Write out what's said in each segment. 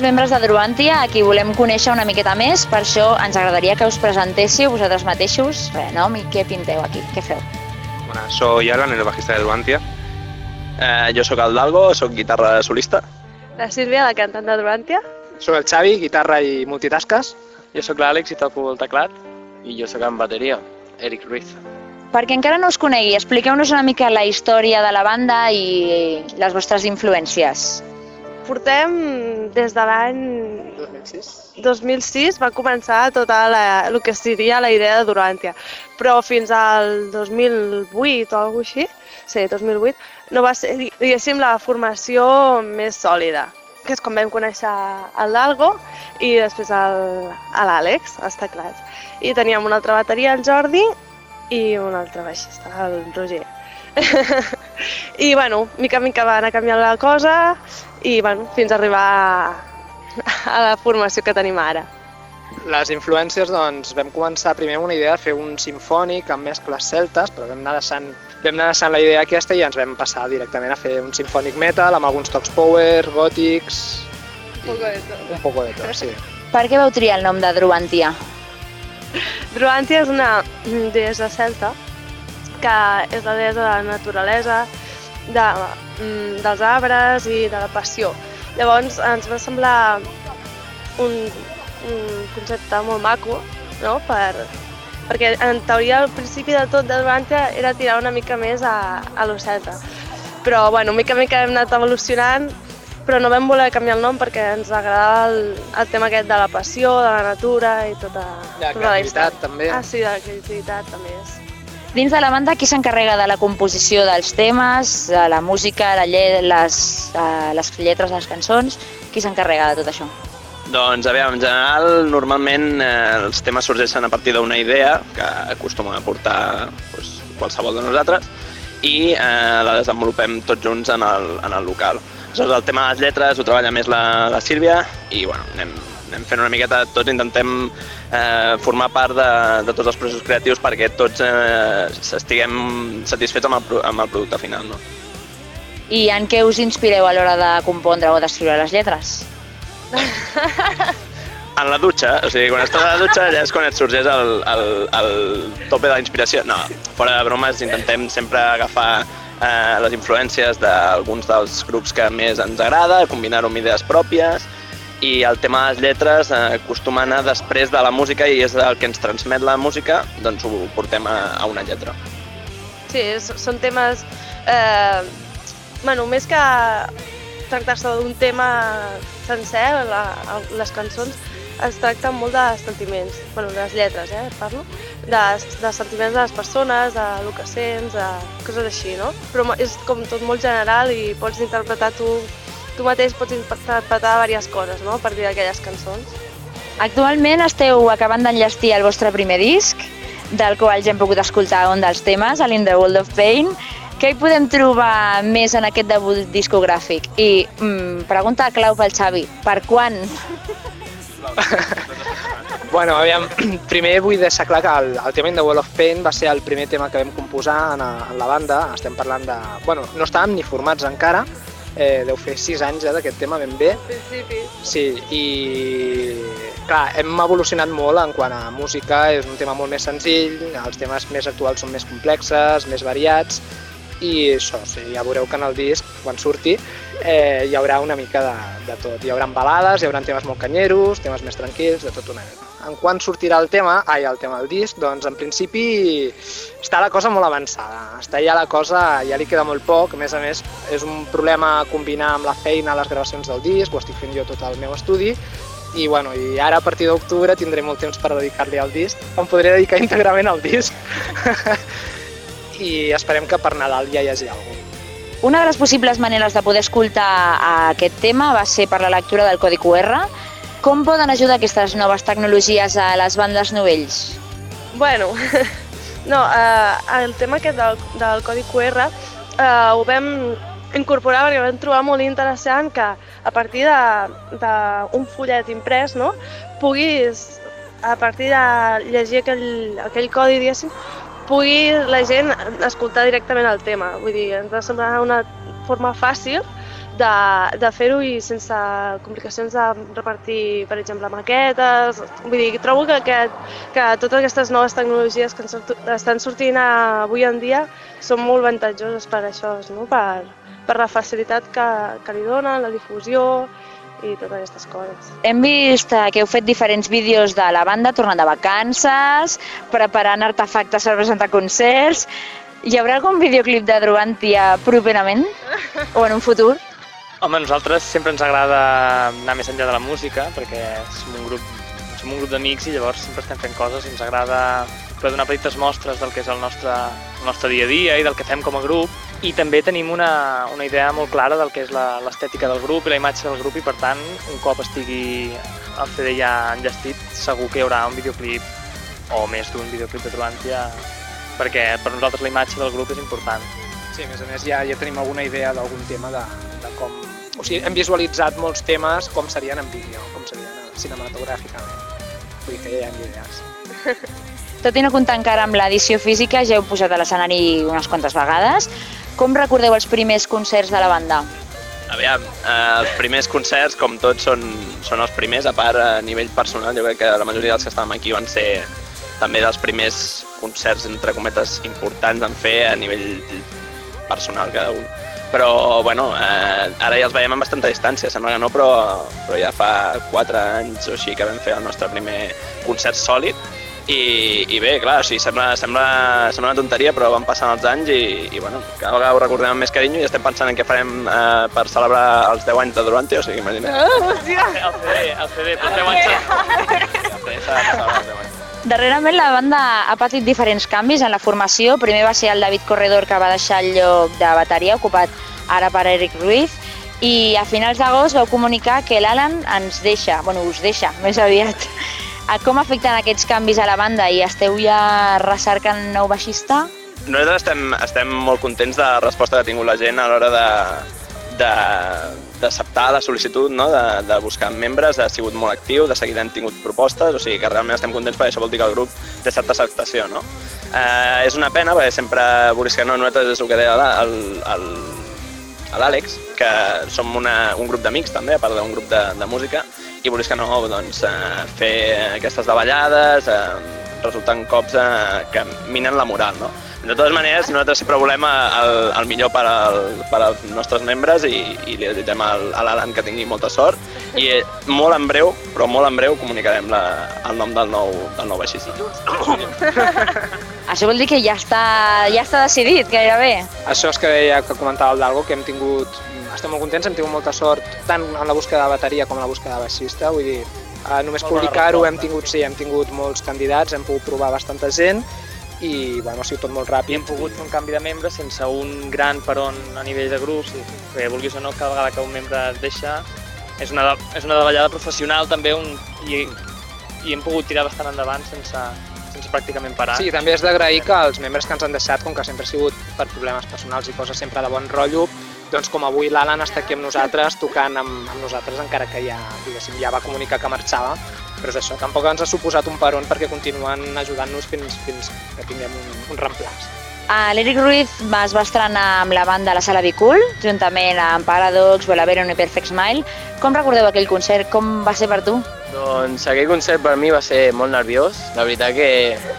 els membres de Druantia, a qui volem conèixer una miqueta més, per això ens agradaria que us presentéssiu vosaltres mateixos. Bé, nom i què pinteu aquí, què feu? Bueno, soy Alan, el bajista de Duantia. Eh, jo sóc el Dalgo, sóc guitarra solista. La Sílvia, la cantant de Durantia. Soc el Xavi, guitarra i multitasques. Jo sóc l'Àlex i toco el teclat. I jo sóc en bateria, Eric Ruiz. Perquè encara no us conegui, expliqueu-nos una mica la història de la banda i les vostres influències. Portem des de l'any 2006. 2006 va començar tota la, el que seria la idea de Durantia, però fins al 2008 o alguna així, sí, 2008, no va ser, diguéssim, la formació més sòlida, que és com vam conèixer el Dalgo i després l'Àlex, els teclats. I teníem una altra bateria, el Jordi, i un altre baixista, el Roger. I, bueno, mica en mica va anar canviant la cosa i, bueno, fins a arribar a, la formació que tenim ara. Les influències, doncs, vam començar primer amb una idea de fer un sinfònic amb mescles celtes, però vam anar deixant, vam anar deixant la idea aquesta i ens vam passar directament a fer un sinfònic metal amb alguns tocs power, gòtics... Un poco de tot. Un poco de tot, sí. Per què vau triar el nom de Druantia? Druantia és una deessa celta que és la deessa de la naturalesa, de, mm, dels arbres i de la passió. Llavors ens va semblar un, un concepte molt maco, no? Per, perquè en teoria al principi de tot de era tirar una mica més a, a lo celta. Però bueno, mica en mica hem anat evolucionant però no vam voler canviar el nom perquè ens agradava el, el tema aquest de la passió, de la natura i tota, La tota la història. també. Ah, sí, de la creativitat també és. Dins de la banda, qui s'encarrega de la composició dels temes, de la música, la lle les, uh, les lletres les cançons? Qui s'encarrega de tot això? Doncs, a veure, en general, normalment eh, els temes sorgeixen a partir d'una idea que acostuma a portar doncs, qualsevol de nosaltres i eh, la desenvolupem tots junts en el, en el local. Aleshores, el tema de les lletres ho treballa més la, la Sílvia i bueno, anem, anem fent una miqueta, tots intentem eh, formar part de, de tots els processos creatius perquè tots eh, estiguem satisfets amb el, amb el producte final. No? I en què us inspireu a l'hora de compondre o d'escriure les lletres? En la dutxa, o sigui, quan estàs a la dutxa allà és quan et sorgeix el, el, el tope de la inspiració. No, fora de bromes, intentem sempre agafar eh, les influències d'alguns dels grups que més ens agrada, combinar-ho amb idees pròpies, i el tema de les lletres eh, acostuma a anar després de la música i és el que ens transmet la música, doncs ho portem a, a una lletra. Sí, són temes... Eh, bueno, més que tractar-se d'un tema sencer, la, les cançons es tracten molt de sentiments, bueno, de les lletres, eh, parlo, de, de sentiments de les persones, de lo que sents, de coses així, no? Però és com tot molt general i pots interpretar tu, tu mateix pots interpretar diverses coses, no?, a partir d'aquelles cançons. Actualment esteu acabant d'enllestir el vostre primer disc, del qual ja hem pogut escoltar un dels temes, a l'In the World of Pain. Què hi podem trobar més en aquest debut discogràfic? I mm, pregunta clau pel Xavi, per quan? Bueno, aviam, primer vull deixar clar que el, el tema In the Wall of Pain va ser el primer tema que vam composar en, a- en la banda. Estem parlant de... Bueno, no estàvem ni formats encara, eh, deu fer sis anys ja d'aquest tema ben bé. Principi. Sí, i clar, hem evolucionat molt en quant a música, és un tema molt més senzill, els temes més actuals són més complexes, més variats, i això, sí, ja veureu que en el disc, quan surti, eh, hi haurà una mica de, de tot. Hi haurà balades, hi haurà temes molt canyeros, temes més tranquils, de tot una mica. En quan sortirà el tema, ai, el tema del disc, doncs en principi està la cosa molt avançada. Està ja la cosa, ja li queda molt poc, a més a més és un problema combinar amb la feina les gravacions del disc, ho estic fent jo tot al meu estudi, i, bueno, i ara a partir d'octubre tindré molt temps per dedicar-li al disc, em podré dedicar íntegrament al disc. I esperem que per Nadal ja hi hagi alguna cosa. Una de les possibles maneres de poder escoltar aquest tema va ser per la lectura del codi QR. Com poden ajudar aquestes noves tecnologies a les bandes novells? Bueno, no, eh, el tema aquest del, del codi QR eh, ho vam incorporar perquè vam trobar molt interessant que a partir d'un fullet imprès, no, puguis, a partir de llegir aquell, aquell codi, diguéssim, pugui la gent escoltar directament el tema. Vull dir, ens va semblar una forma fàcil de, de fer-ho i sense complicacions de repartir, per exemple, maquetes. Vull dir, trobo que, aquest, que totes aquestes noves tecnologies que estan sortint avui en dia són molt avantatjoses per això, no? per, per la facilitat que, que li donen, la difusió i totes aquestes coses. Hem vist eh, que heu fet diferents vídeos de la banda tornant de vacances, preparant artefactes per presentar concerts. Hi haurà algun videoclip de Druantia properament? O en un futur? Home, a nosaltres sempre ens agrada anar més enllà de la música, perquè som un grup, som un grup d'amics i llavors sempre estem fent coses i ens agrada poder donar petites mostres del que és el nostre, el nostre dia a dia i del que fem com a grup. I també tenim una, una idea molt clara del que és l'estètica del grup i la imatge del grup i per tant, un cop estigui el CD ja enllestit, segur que hi haurà un videoclip o més d'un videoclip de Truantia perquè per nosaltres la imatge del grup és important. Sí, a més a més ja, ja tenim alguna idea d'algun tema de, de com... O sigui, hem visualitzat molts temes com serien en vídeo, com serien cinematogràficament. Vull dir que ja hi ha idees. Tot i no comptar encara amb l'edició física, ja heu posat a l'escenari unes quantes vegades. Com recordeu els primers concerts de la banda? Aviam, eh, els primers concerts, com tots, són, són els primers, a part a nivell personal, jo crec que la majoria dels que estàvem aquí van ser també dels primers concerts, entre cometes, importants en fer a nivell personal cada un. Però, bueno, eh, ara ja els veiem amb bastanta distància, sembla que no, però, però ja fa 4 anys o així que vam fer el nostre primer concert sòlid i, i bé, clar, o sigui, sembla, sembla, sembla una tonteria, però van passant els anys i, i bueno, cada vegada ho recordem amb més carinyo i estem pensant en què farem eh, per celebrar els 10 anys de Durante, o sigui, imagina't. El CD, el CD, per 10 anys. Ja, s'ha de celebrar els 10 anys. Darrerament la banda ha patit diferents canvis en la formació. Primer va ser el David Corredor que va deixar el lloc de bateria ocupat ara per Eric Ruiz i a finals d'agost vau comunicar que l'Alan ens deixa, bueno, us deixa més aviat. A Com afecten aquests canvis a la banda i esteu ja recercant nou baixista? Nosaltres estem, estem molt contents de la resposta que ha tingut la gent a l'hora de de- d'acceptar la sol·licitud, no? de, de buscar membres, ha sigut molt actiu, de seguida hem tingut propostes, o sigui que realment estem contents perquè això vol dir que el grup té certa acceptació. No? Eh, és una pena perquè sempre, no, nosaltres és el que deia el, l'Àlex, que som una, un grup d'amics també, a part d'un grup de, de música, i vulguis que no, doncs, eh, fer aquestes davallades eh, resulten cops eh, que minen la moral, no? De totes maneres, nosaltres sempre volem el, el millor per, al, per als nostres membres i, i li desitgem al, a l'Alan que tingui molta sort i eh, molt en breu, però molt en breu comunicarem la, el nom del nou, del nou baixista. Això vol dir que ja està, ja està decidit gairebé. Això és que deia que comentava el Dalgo, que hem tingut, estem molt contents, hem tingut molta sort tant en la búsqueda de bateria com en la búsqueda de baixista, vull dir, eh, només publicar-ho hem tingut, sí, hem tingut molts candidats, hem pogut provar bastanta gent i bueno, ha sigut tot molt I ràpid. hem pogut fer un canvi de membre sense un gran peron a nivell de grup, sí. perquè vulguis o no, cada vegada que un membre es deixa és una, és una davallada professional també un, i, i hem pogut tirar bastant endavant sense, sense pràcticament parar. Sí, també és d'agrair que els membres que ens han deixat, com que sempre ha sigut per problemes personals i coses sempre de bon rotllo, doncs com avui l'Alan està aquí amb nosaltres, tocant amb, amb nosaltres, encara que ja, diguéssim, ja va comunicar que marxava, però és això, tampoc ens ha suposat un peron perquè continuen ajudant-nos fins, fins que tinguem un, un reemplaç. Ah, L'Eric Ruiz es va estrenar amb la banda a la Sala Bicul, juntament amb Paradox, Volaveron i Perfect Smile. Com recordeu aquell concert? Com va ser per tu? Doncs aquell concert per mi va ser molt nerviós. La veritat que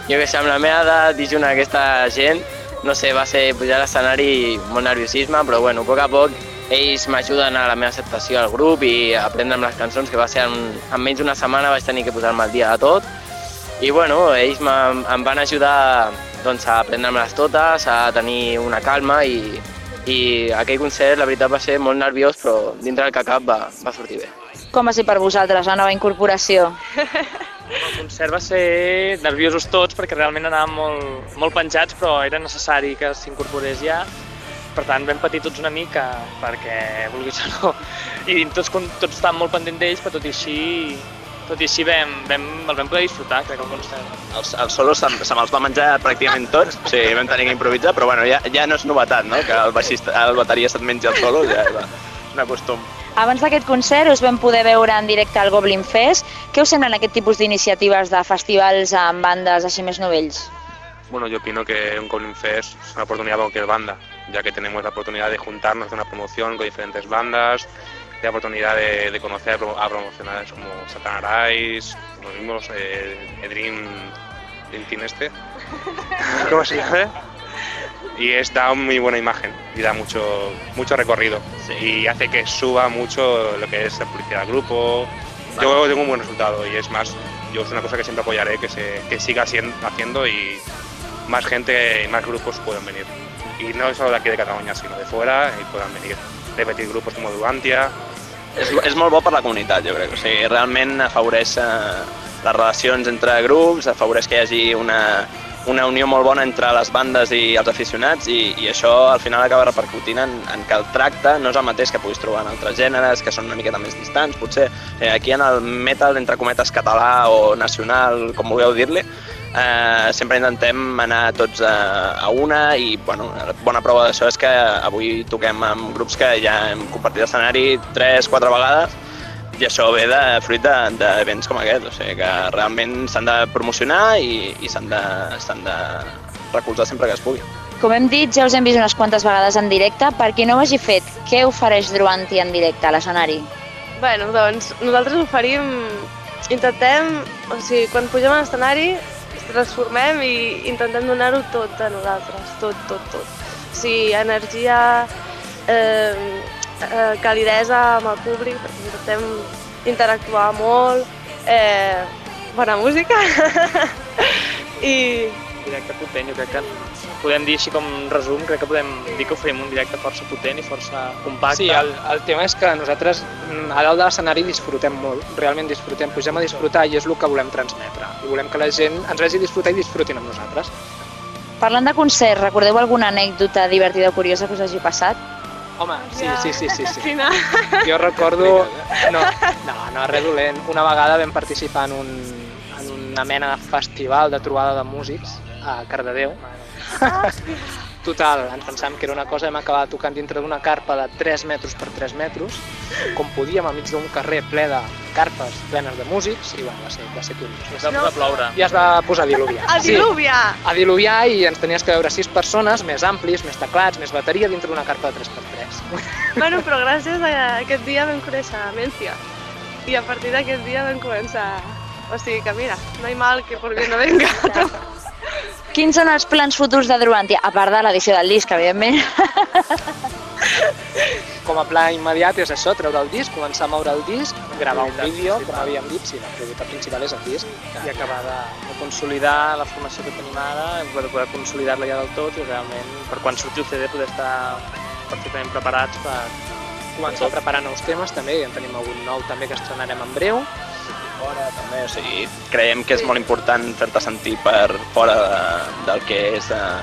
jo que sé, amb la meva edat i junt aquesta gent, no sé, va ser pujar a l'escenari molt nerviosisme, però bueno, a poc a poc ells m'ajuden a la meva acceptació al grup i a aprendre amb les cançons, que va ser en, en menys d'una setmana vaig tenir que posar-me al dia de tot. I bueno, ells em van ajudar doncs, a aprendre-me-les totes, a tenir una calma i, i aquell concert la veritat va ser molt nerviós, però dintre del que cap va, va sortir bé. Com va ser per vosaltres la nova incorporació? El concert va ser nerviosos tots perquè realment anàvem molt, molt penjats però era necessari que s'incorporés ja. Per tant, vam patir tots una mica perquè, vulguis o no, i tots, con- tots estàvem molt pendents d'ells, però tot i així, tot i així vam, vam, el vam poder disfrutar, crec, el concert. Els, els solos se, se me'ls va menjar pràcticament tots, sigui, vam tenir que improvisar, però bueno, ja, ja no és novetat, no?, que el, baixista, el bateria se't mengi el solo, ja és un acostum. Abans d'aquest concert us vam poder veure en directe al Goblin Fest. Què us semblen aquest tipus d'iniciatives de festivals amb bandes així més novells? Bueno, yo opino que un Goblin Fest es una oportunidad para cualquier banda, ya que tenemos la oportunidad de juntarnos en una promoción con diferentes bandas, la oportunidad de, de conocer a pro- a promocionales como Satan Arise, los mismos, eh, Dream Team este, ¿cómo se llama? Y es, da muy buena imagen y da mucho, mucho recorrido y hace que suba mucho lo que es la publicidad del grupo. Yo tengo un buen resultado y es más, yo es una cosa que siempre apoyaré, que, se, que siga haciendo y más gente y más grupos puedan venir. Y no solo de aquí de Cataluña, sino de fuera y puedan venir. Repetir grupos como Duantia. És, és molt bo per la comunitat, jo crec. O sigui, realment afavoreix eh, les relacions entre grups, afavoreix que hi hagi una, una unió molt bona entre les bandes i els aficionats i, i això al final acaba repercutint en, en que el tracte no és el mateix que puguis trobar en altres gèneres, que són una miqueta més distants, potser. Eh, aquí en el metal, entre cometes, català o nacional, com vulgueu dir-li, eh, sempre intentem anar tots a, a una i bueno, bona prova d'això és que avui toquem amb grups que ja hem compartit escenari 3-4 vegades i això ve de fruit de- d'events com aquest, o sigui que realment s'han de promocionar i, i s'han de, de recolzar sempre que es pugui. Com hem dit, ja us hem vist unes quantes vegades en directe. Per qui no ho hagi fet, què ofereix Druanti en directe a l'escenari? Bueno, doncs nosaltres oferim, intentem, o sigui, quan pugem a l'escenari transformem i intentem donar-ho tot de nosaltres, tot, tot, tot. O sigui, energia, eh, eh, calidesa amb el públic, perquè intentem interactuar molt, eh, bona música i directe potent, jo crec que podem dir així com resum, crec que podem dir que oferim un directe força potent i força compacte. Sí, el, el tema és que nosaltres mm, a dalt de l'escenari disfrutem molt, realment disfrutem, pugem a disfrutar i és el que volem transmetre. I volem que la gent ens vegi disfrutar i disfrutin amb nosaltres. Parlant de concerts, recordeu alguna anècdota divertida o curiosa que us hagi passat? Home, sí, Ja. sí, sí, sí, sí. Quina? Jo recordo... No, no, no, res dolent. Una vegada vam participar en, un, en una mena de festival de trobada de músics a Cardedeu. Total, ens pensàvem que era una cosa, hem acabat tocant dintre d'una carpa de 3 metres per 3 metres, com podíem, enmig d'un carrer ple de carpes plenes de músics, i bueno, va ser, va ser curiós. Es va posar a ploure. I es va posar a diluviar. El diluvia! a diluviar i ens tenies que veure sis persones, més amplis, més teclats, més bateria, dintre d'una carpa de 3x3. Bueno, però gràcies a aquest dia vam conèixer a Mencia. I a partir d'aquest dia vam començar... O sigui que mira, no hi mal que por bien no venga. Quins són els plans futurs de Druanti? A part de l'edició del disc, evidentment. Com a pla immediat és això, treure el disc, començar a moure el disc, gravar un vídeo, com havíem dit, sí, la prioritat principal és el disc. i acabar de, de consolidar la formació que tenim ara, poder, poder consolidar-la ja del tot i realment per quan surti el CD poder estar perfectament preparats per Començar a preparar nous temes també, i en tenim algun nou també que estrenarem en breu. Fora també, o sigui, creiem que és molt important fer-te sentir per fora de, del que és eh,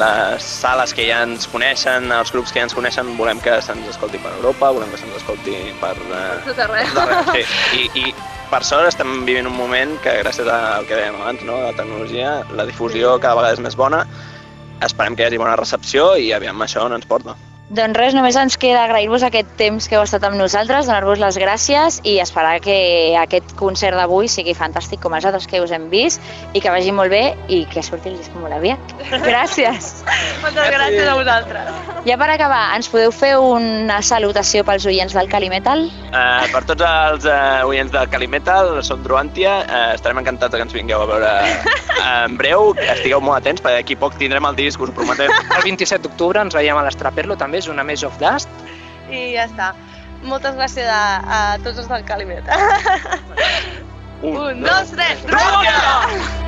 les sales que ja ens coneixen, els grups que ja ens coneixen, volem que se'ns escolti per Europa, volem que se'ns escolti per... Eh, Tot arreu. tot arreu, sí. I, I per sort estem vivint un moment que gràcies al que dèiem abans, no, la tecnologia, la difusió cada vegada és més bona, esperem que hi hagi bona recepció i aviam això on ens porta. Doncs res, només ens queda agrair-vos aquest temps que heu estat amb nosaltres, donar-vos les gràcies i esperar que aquest concert d'avui sigui fantàstic com els altres que us hem vist i que vagi molt bé i que surti el disc molt aviat. Gràcies! Moltes gràcies a vosaltres. Ja per acabar, ens podeu fer una salutació pels oients del Calimetal? Uh, per tots els uh, oients del Calimetal, som Druantia, uh, estarem encantats que ens vingueu a veure en breu, estigueu molt atents perquè d'aquí poc tindrem el disc, us ho prometem. El 27 d'octubre ens veiem a l'Estraperlo, també és una Mage of Dust. I ja està. Moltes gràcies a, a tots els del Calimet. Un, dos, tres, Ràdio!